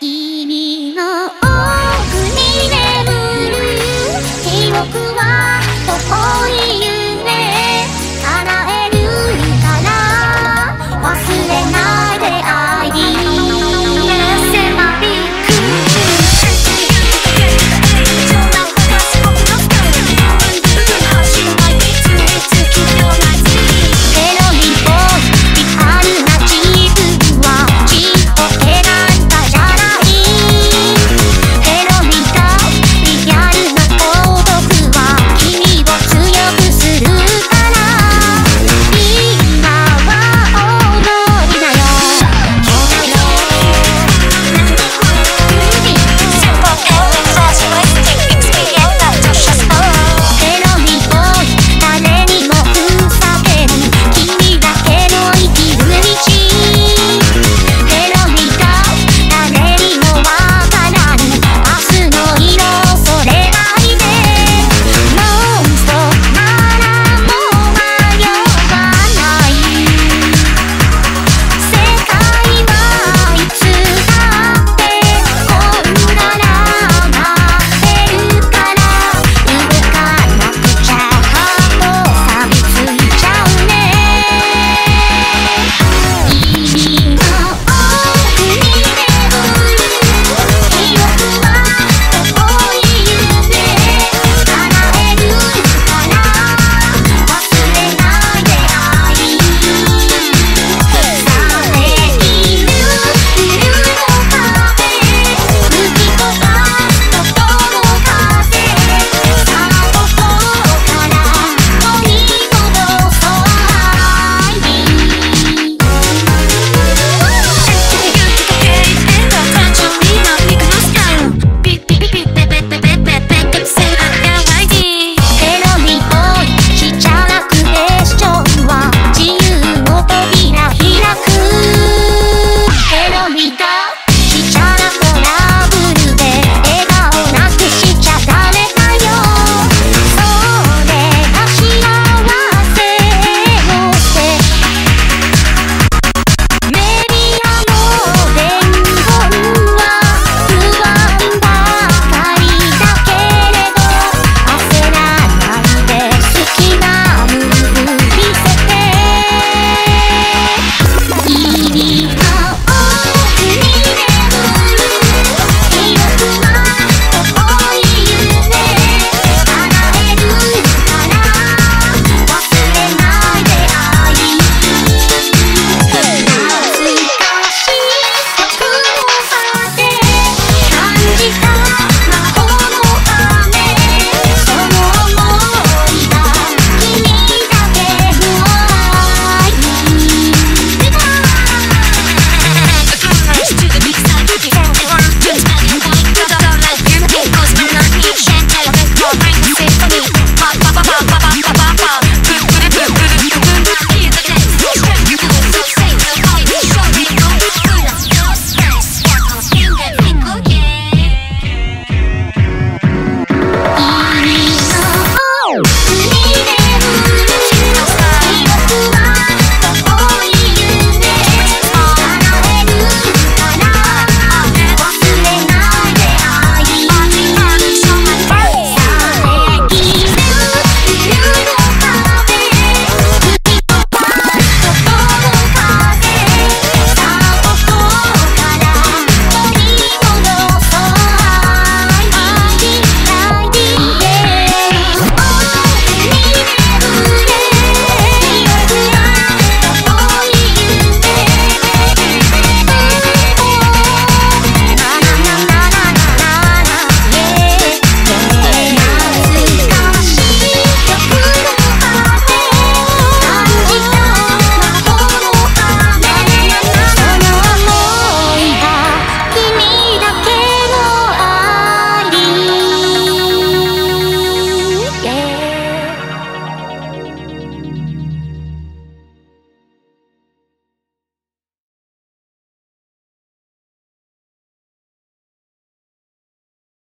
君の奥に眠る記憶は